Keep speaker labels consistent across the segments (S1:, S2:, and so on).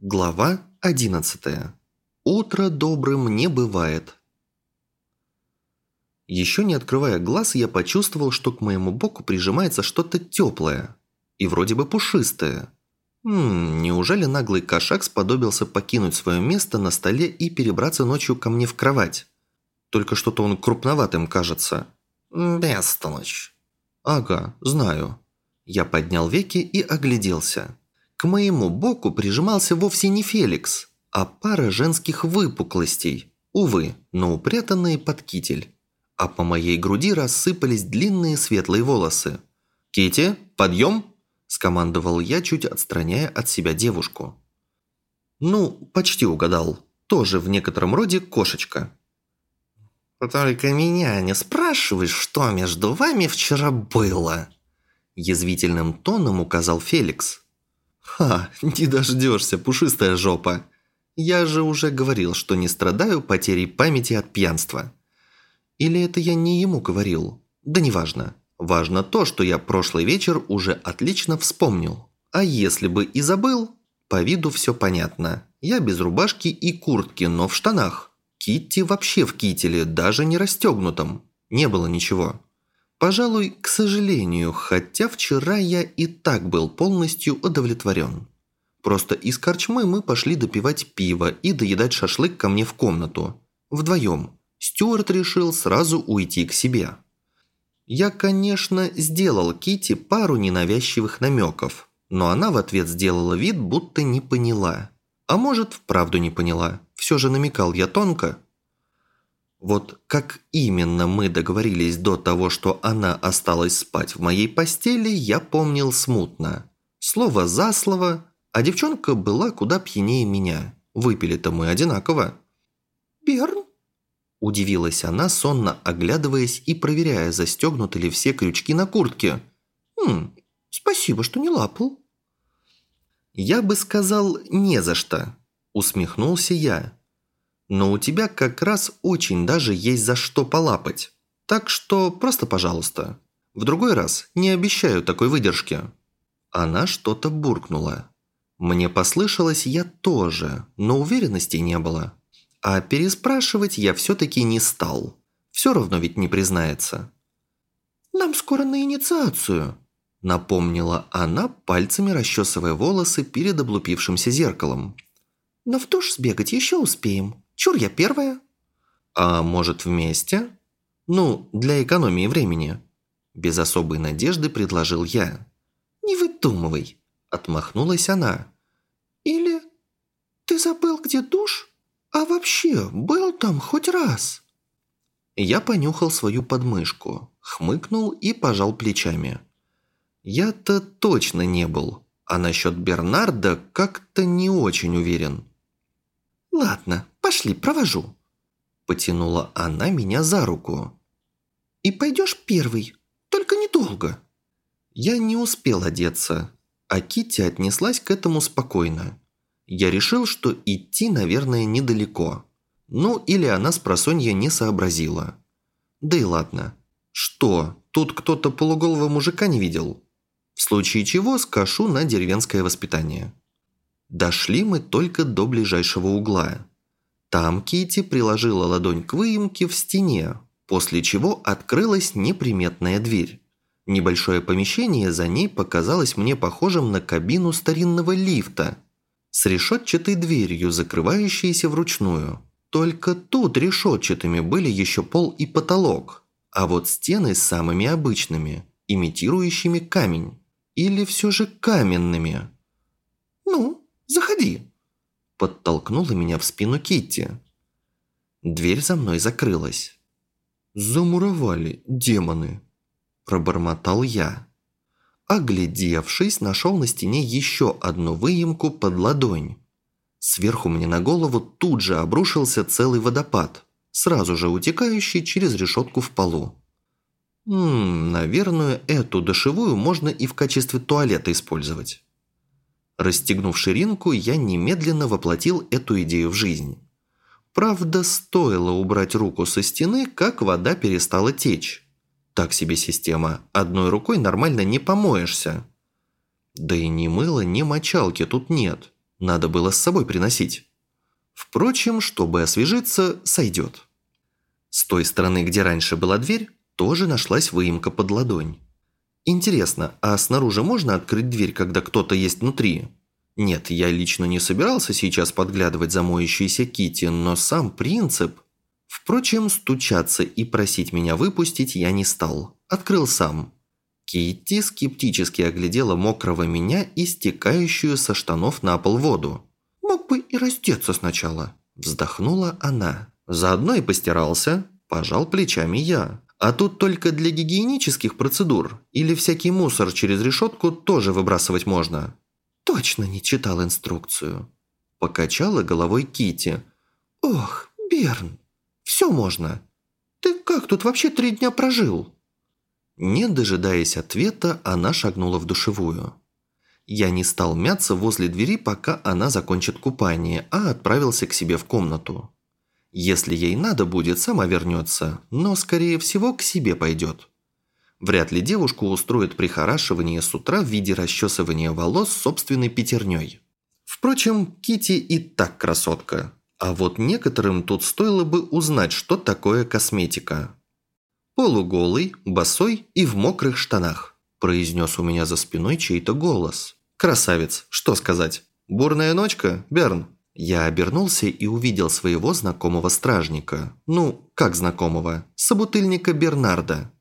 S1: Глава 11. Утро добрым не бывает. Еще не открывая глаз, я почувствовал, что к моему боку прижимается что-то теплое и вроде бы пушистое. Ммм, неужели наглый кошак сподобился покинуть свое место на столе и перебраться ночью ко мне в кровать? Только что-то он крупноватым кажется.
S2: Бестолочь.
S1: Ага, знаю. Я поднял веки и огляделся. К моему боку прижимался вовсе не Феликс, а пара женских выпуклостей, увы, но упрятанные под китель. А по моей груди рассыпались длинные светлые волосы. Кити, подъем!» – скомандовал я, чуть отстраняя от себя девушку. «Ну, почти угадал. Тоже в некотором роде кошечка».
S2: «Только меня не спрашивай, что между вами вчера было!»
S1: Язвительным тоном указал Феликс. «Ха, не дождешься, пушистая жопа. Я же уже говорил, что не страдаю потерей памяти от пьянства. Или это я не ему говорил? Да неважно. Важно то, что я прошлый вечер уже отлично вспомнил. А если бы и забыл? По виду все понятно. Я без рубашки и куртки, но в штанах. Китти вообще в кителе, даже не расстегнутом. Не было ничего. Пожалуй, к сожалению, хотя вчера я и так был полностью удовлетворен. Просто из корчмы мы пошли допивать пиво и доедать шашлык ко мне в комнату. Вдвоем. Стюарт решил сразу уйти к себе. Я, конечно, сделал Кити пару ненавязчивых намеков, но она в ответ сделала вид, будто не поняла. А может, вправду не поняла. Все же намекал я тонко. Вот как именно мы договорились до того, что она осталась спать в моей постели, я помнил смутно. Слово за слово, а девчонка была куда пьянее меня. Выпили-то мы одинаково.
S2: «Берн?»
S1: Удивилась она, сонно оглядываясь и проверяя, застегнуты ли все крючки на куртке.
S2: «Хм, спасибо, что не лапал».
S1: «Я бы сказал, не за что», – усмехнулся я. Но у тебя как раз очень даже есть за что полапать. Так что просто пожалуйста. В другой раз не обещаю такой выдержки». Она что-то буркнула. Мне послышалось я тоже, но уверенности не было. А переспрашивать я все-таки не стал. Все равно ведь не признается.
S2: «Нам скоро на инициацию», – напомнила она, пальцами расчесывая волосы перед облупившимся зеркалом. «Но в душ сбегать еще успеем. Чур я первая».
S1: «А может, вместе?» «Ну, для экономии времени». Без особой надежды предложил я.
S2: «Не выдумывай», – отмахнулась она. «Или ты забыл, где душ? А вообще, был там хоть раз?»
S1: Я понюхал свою подмышку, хмыкнул и пожал плечами. Я-то точно не был, а насчет Бернарда как-то не очень уверен.
S2: «Ладно, пошли, провожу».
S1: Потянула она меня за руку.
S2: «И пойдешь первый, только недолго».
S1: Я не успел одеться, а Китти отнеслась к этому спокойно. Я решил, что идти, наверное, недалеко. Ну, или она с просонья не сообразила. Да и ладно. Что, тут кто-то полуголого мужика не видел? В случае чего скашу на деревенское воспитание. Дошли мы только до ближайшего угла. Там Кити приложила ладонь к выемке в стене, после чего открылась неприметная дверь. Небольшое помещение за ней показалось мне похожим на кабину старинного лифта с решетчатой дверью, закрывающейся вручную. Только тут решетчатыми были еще пол и потолок, а вот стены самыми обычными, имитирующими камень. Или все же каменными.
S2: «Ну, Заходи!»
S1: Подтолкнула меня в спину Китти. Дверь за мной закрылась. «Замуровали, демоны!» Пробормотал я. Оглядевшись, нашел на стене еще одну выемку под ладонь. Сверху мне на голову тут же обрушился целый водопад, сразу же утекающий через решетку в полу. Ммм, наверное, эту душевую можно и в качестве туалета использовать. Расстегнув ширинку, я немедленно воплотил эту идею в жизнь. Правда, стоило убрать руку со стены, как вода перестала течь. Так себе система, одной рукой нормально не помоешься. Да и ни мыла, ни мочалки тут нет. Надо было с собой приносить. Впрочем, чтобы освежиться, сойдет. С той стороны, где раньше была дверь, тоже нашлась выемка под ладонь. Интересно, а снаружи можно открыть дверь, когда кто-то есть внутри? Нет, я лично не собирался сейчас подглядывать за моющейся Кити, но сам принцип... Впрочем, стучаться и просить меня выпустить я не стал. Открыл сам. Китти скептически оглядела мокрого меня и стекающую со штанов на пол воду. «Мог бы и раздеться сначала», – вздохнула она. Заодно и постирался, пожал плечами я. А тут только для гигиенических процедур или всякий мусор через решетку тоже выбрасывать можно. Точно не читал инструкцию. Покачала головой Кити. Ох, Берн, все можно. Ты как тут вообще три дня прожил? Не дожидаясь ответа, она шагнула в душевую. Я не стал мяться возле двери, пока она закончит купание, а отправился к себе в комнату. Если ей надо будет, сама вернется, но, скорее всего, к себе пойдет. Вряд ли девушку устроит прихорашивание с утра в виде расчесывания волос собственной пятерней. Впрочем, Кити и так красотка. А вот некоторым тут стоило бы узнать, что такое косметика. «Полуголый, босой и в мокрых штанах», – произнес у меня за спиной чей-то голос. «Красавец, что сказать? Бурная ночка, Берн?» Я обернулся и увидел своего знакомого стражника. Ну, как знакомого? Собутыльника Бернарда.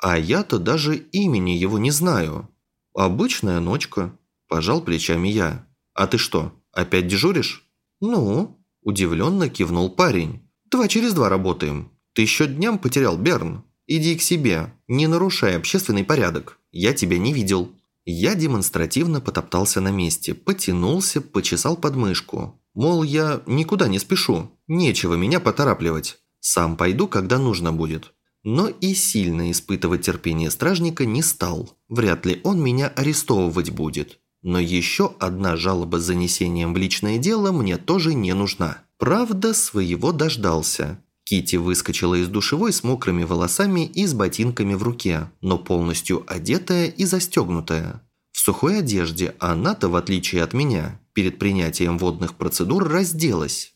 S1: А я-то даже имени его не знаю. Обычная ночка. Пожал плечами я. А ты что, опять дежуришь? Ну, удивленно кивнул парень. Два через два работаем. Ты еще дням потерял, Берн. «Иди к себе, не нарушай общественный порядок. Я тебя не видел». Я демонстративно потоптался на месте, потянулся, почесал подмышку. Мол, я никуда не спешу, нечего меня поторапливать. Сам пойду, когда нужно будет. Но и сильно испытывать терпение стражника не стал. Вряд ли он меня арестовывать будет. Но еще одна жалоба с занесением в личное дело мне тоже не нужна. Правда, своего дождался. Кити выскочила из душевой с мокрыми волосами и с ботинками в руке, но полностью одетая и застегнутая. В сухой одежде она-то, в отличие от меня, перед принятием водных процедур разделась.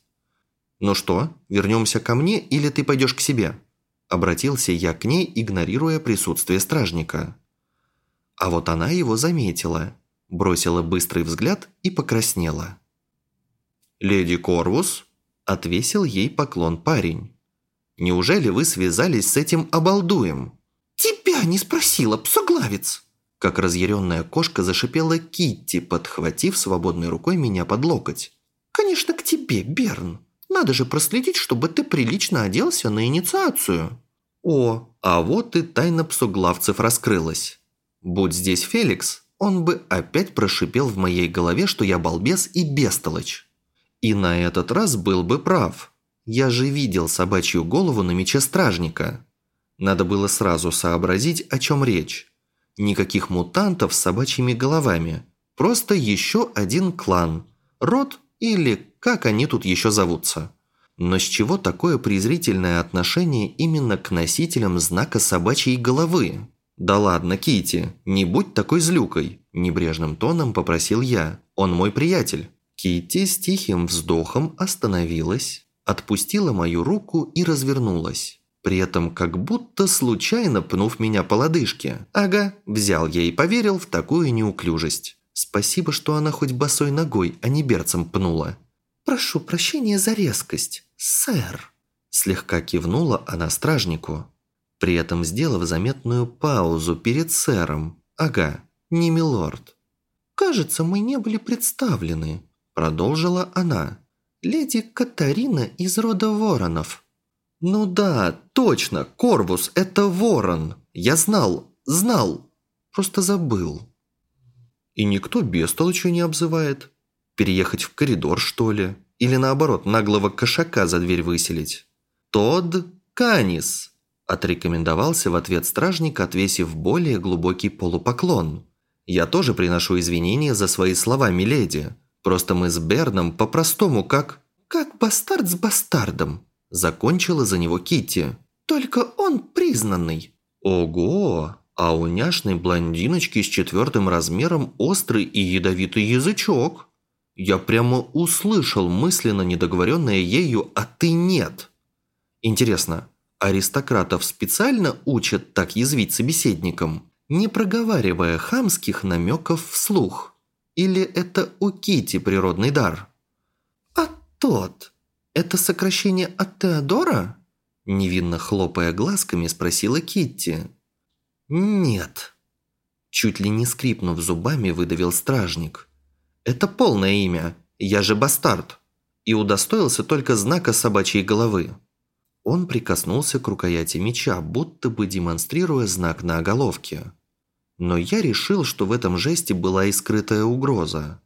S1: «Ну что, вернемся ко мне или ты пойдешь к себе?» Обратился я к ней, игнорируя присутствие стражника. А вот она его заметила, бросила быстрый взгляд и покраснела. «Леди Корвус?» – отвесил ей поклон парень. Неужели вы связались с этим обалдуем?» «Тебя не спросила, псоглавец!» Как разъяренная кошка зашипела Китти, подхватив свободной рукой меня под локоть. «Конечно, к тебе, Берн. Надо же проследить, чтобы ты прилично оделся на инициацию». О, а вот и тайна псоглавцев раскрылась. Будь здесь Феликс, он бы опять прошипел в моей голове, что я балбес и бестолочь. И на этот раз был бы прав. Я же видел собачью голову на мече стражника. Надо было сразу сообразить, о чем речь. Никаких мутантов с собачьими головами. Просто еще один клан. Род или как они тут еще зовутся. Но с чего такое презрительное отношение именно к носителям знака собачьей головы? «Да ладно, Кити, не будь такой злюкой», – небрежным тоном попросил я. «Он мой приятель». Кити с тихим вздохом остановилась, отпустила мою руку и развернулась. При этом как будто случайно пнув меня по лодыжке. Ага, взял я и поверил в такую неуклюжесть. Спасибо, что она хоть босой ногой, а не берцем пнула. «Прошу прощения за резкость, сэр», – слегка кивнула она стражнику, при этом сделав заметную паузу перед сэром. «Ага, не милорд». «Кажется, мы не были представлены», – продолжила она леди Катарина из рода воронов». «Ну да, точно, Корвус – это ворон. Я знал, знал, просто забыл». «И никто бестолочью не обзывает? Переехать в коридор, что ли? Или наоборот, наглого кошака за дверь выселить?» «Тодд Канис», – отрекомендовался в ответ стражник, отвесив более глубокий полупоклон. «Я тоже приношу извинения за свои слова, миледи. Просто мы с Берном по-простому как... Как бастард с бастардом. Закончила за него Китти. Только он признанный. Ого! А у няшной блондиночки с четвертым размером острый и ядовитый язычок. Я прямо услышал мысленно недоговоренное ею «а ты нет». Интересно, аристократов специально учат так язвить собеседникам, не проговаривая хамских намеков вслух? Или это у Кити природный дар? «А тот, это сокращение от Теодора?» Невинно хлопая глазками, спросила Китти. «Нет». Чуть ли не скрипнув зубами, выдавил стражник. «Это полное имя. Я же бастард». И удостоился только знака собачьей головы. Он прикоснулся к рукояти меча, будто бы демонстрируя знак на оголовке. Но я решил, что в этом жесте была и скрытая угроза.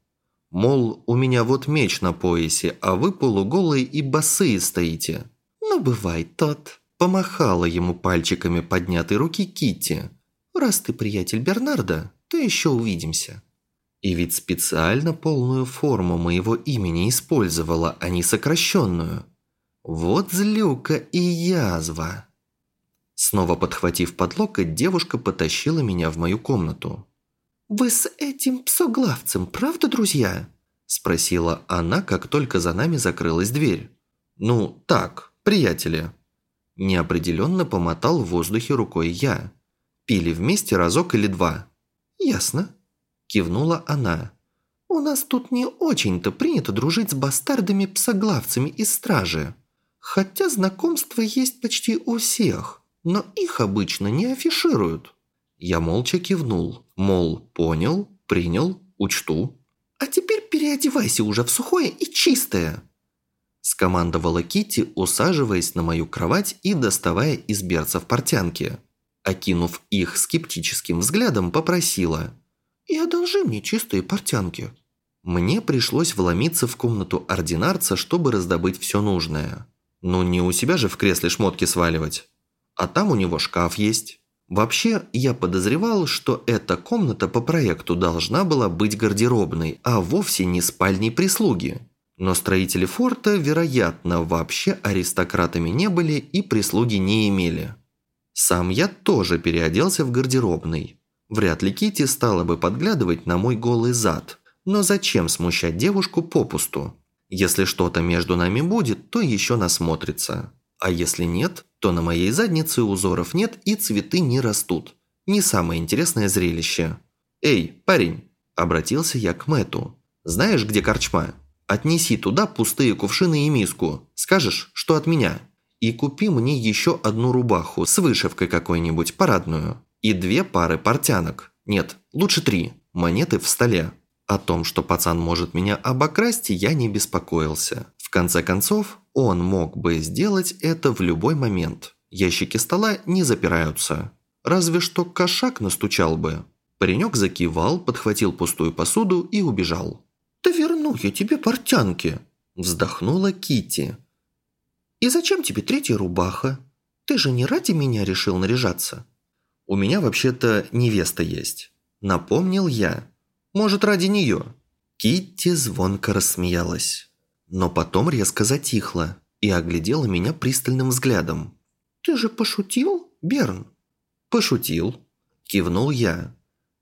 S1: Мол, у меня вот меч на поясе, а вы полуголые и босые стоите. Ну, бывай тот. Помахала ему пальчиками поднятой руки Китти. Раз ты приятель Бернарда, то еще увидимся. И ведь специально полную форму моего имени использовала, а не сокращенную. Вот злюка и язва. Снова подхватив под локоть, девушка потащила меня в мою комнату. «Вы с этим псоглавцем, правда, друзья?» Спросила она, как только за нами закрылась дверь. «Ну, так, приятели». Неопределенно помотал в воздухе рукой я. Пили вместе разок или два. «Ясно», – кивнула она. «У нас тут не очень-то принято дружить с бастардами-псоглавцами из стражи. Хотя знакомства есть почти у всех, но их обычно не афишируют». Я молча кивнул, мол, понял, принял, учту. «А теперь переодевайся уже в сухое и чистое!» Скомандовала Кити, усаживаясь на мою кровать и доставая из берцев портянки. Окинув их скептическим взглядом, попросила. «И одолжи мне чистые портянки». Мне пришлось вломиться в комнату ординарца, чтобы раздобыть все нужное. Ну, не у себя же в кресле шмотки сваливать. А там у него шкаф есть. Вообще, я подозревал, что эта комната по проекту должна была быть гардеробной, а вовсе не спальней прислуги. Но строители форта, вероятно, вообще аристократами не были и прислуги не имели. Сам я тоже переоделся в гардеробный. Вряд ли Кити стала бы подглядывать на мой голый зад. Но зачем смущать девушку попусту? Если что-то между нами будет, то еще насмотрится. А если нет, то на моей заднице узоров нет и цветы не растут. Не самое интересное зрелище. «Эй, парень!» – обратился я к Мэту. «Знаешь, где корчма? Отнеси туда пустые кувшины и миску. Скажешь, что от меня. И купи мне еще одну рубаху с вышивкой какой-нибудь парадную. И две пары портянок. Нет, лучше три. Монеты в столе. О том, что пацан может меня обокрасть, я не беспокоился. В конце концов, он мог бы сделать это в любой момент. Ящики стола не запираются. Разве что кошак настучал бы. Паренек закивал, подхватил пустую посуду и убежал. «Да верну я тебе портянки!» Вздохнула Кити. «И зачем тебе третья рубаха? Ты же не ради меня решил наряжаться?» «У меня вообще-то невеста есть», – напомнил я. Может, ради нее?» Китти звонко рассмеялась, но потом резко затихла и оглядела меня пристальным взглядом. «Ты же пошутил, Берн?» «Пошутил», – кивнул я.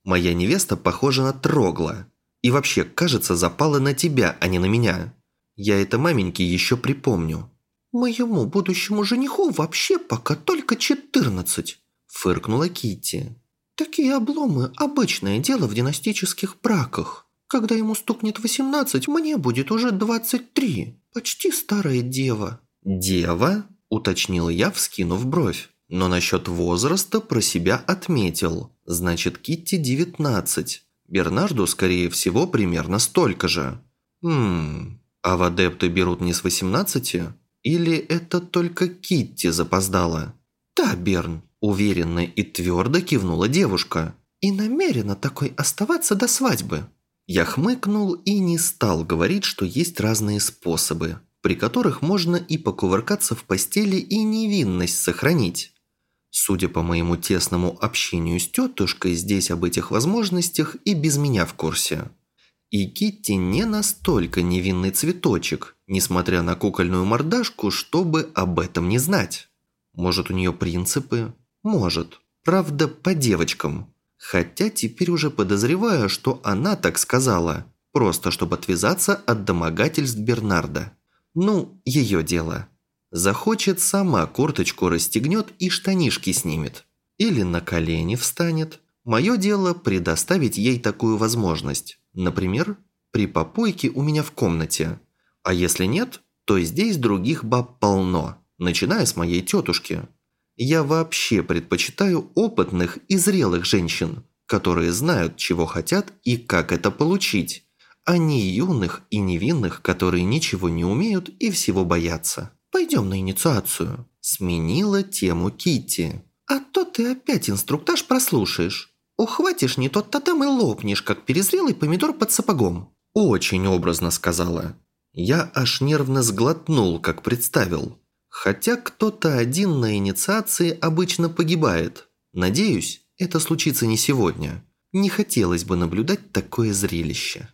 S1: «Моя невеста похожа на трогла. И вообще, кажется, запала на тебя, а не на меня. Я это маменьке еще припомню». «Моему будущему жениху вообще пока только четырнадцать», – фыркнула Китти. Такие обломы – обычное дело в династических браках. Когда ему стукнет 18, мне будет уже 23. Почти старая дева». «Дева?» – уточнил я, вскинув бровь. Но насчет возраста про себя отметил. Значит, Китти 19. Бернарду, скорее всего, примерно столько же. Хм, а в адепты берут не с 18? Или это только Китти запоздала? Да, Берн, Уверенно и твердо кивнула девушка. «И намерена такой оставаться до свадьбы». Я хмыкнул и не стал говорить, что есть разные способы, при которых можно и покувыркаться в постели, и невинность сохранить. Судя по моему тесному общению с тетушкой, здесь об этих возможностях и без меня в курсе. И Китти не настолько невинный цветочек, несмотря на кукольную мордашку, чтобы об этом не знать. Может, у нее принципы, может. Правда, по девочкам. Хотя теперь уже подозреваю, что она так сказала. просто чтобы отвязаться от домогательств Бернарда. Ну, ее дело. Захочет, сама курточку расстегнет и штанишки снимет. Или на колени встанет. Мое дело предоставить ей такую возможность. Например, при попойке у меня в комнате. А если нет, то здесь других баб полно, начиная с моей тетушки. Я вообще предпочитаю опытных и зрелых женщин, которые знают, чего хотят и как это получить, а не юных и невинных, которые ничего не умеют и всего боятся. «Пойдем на инициацию», – сменила тему Китти. «А то ты опять инструктаж прослушаешь. Ухватишь не тот тотем и лопнешь, как перезрелый помидор под сапогом». Очень образно сказала. Я аж нервно сглотнул, как представил. Хотя кто-то один на инициации обычно погибает. Надеюсь, это случится не сегодня. Не хотелось бы наблюдать такое зрелище.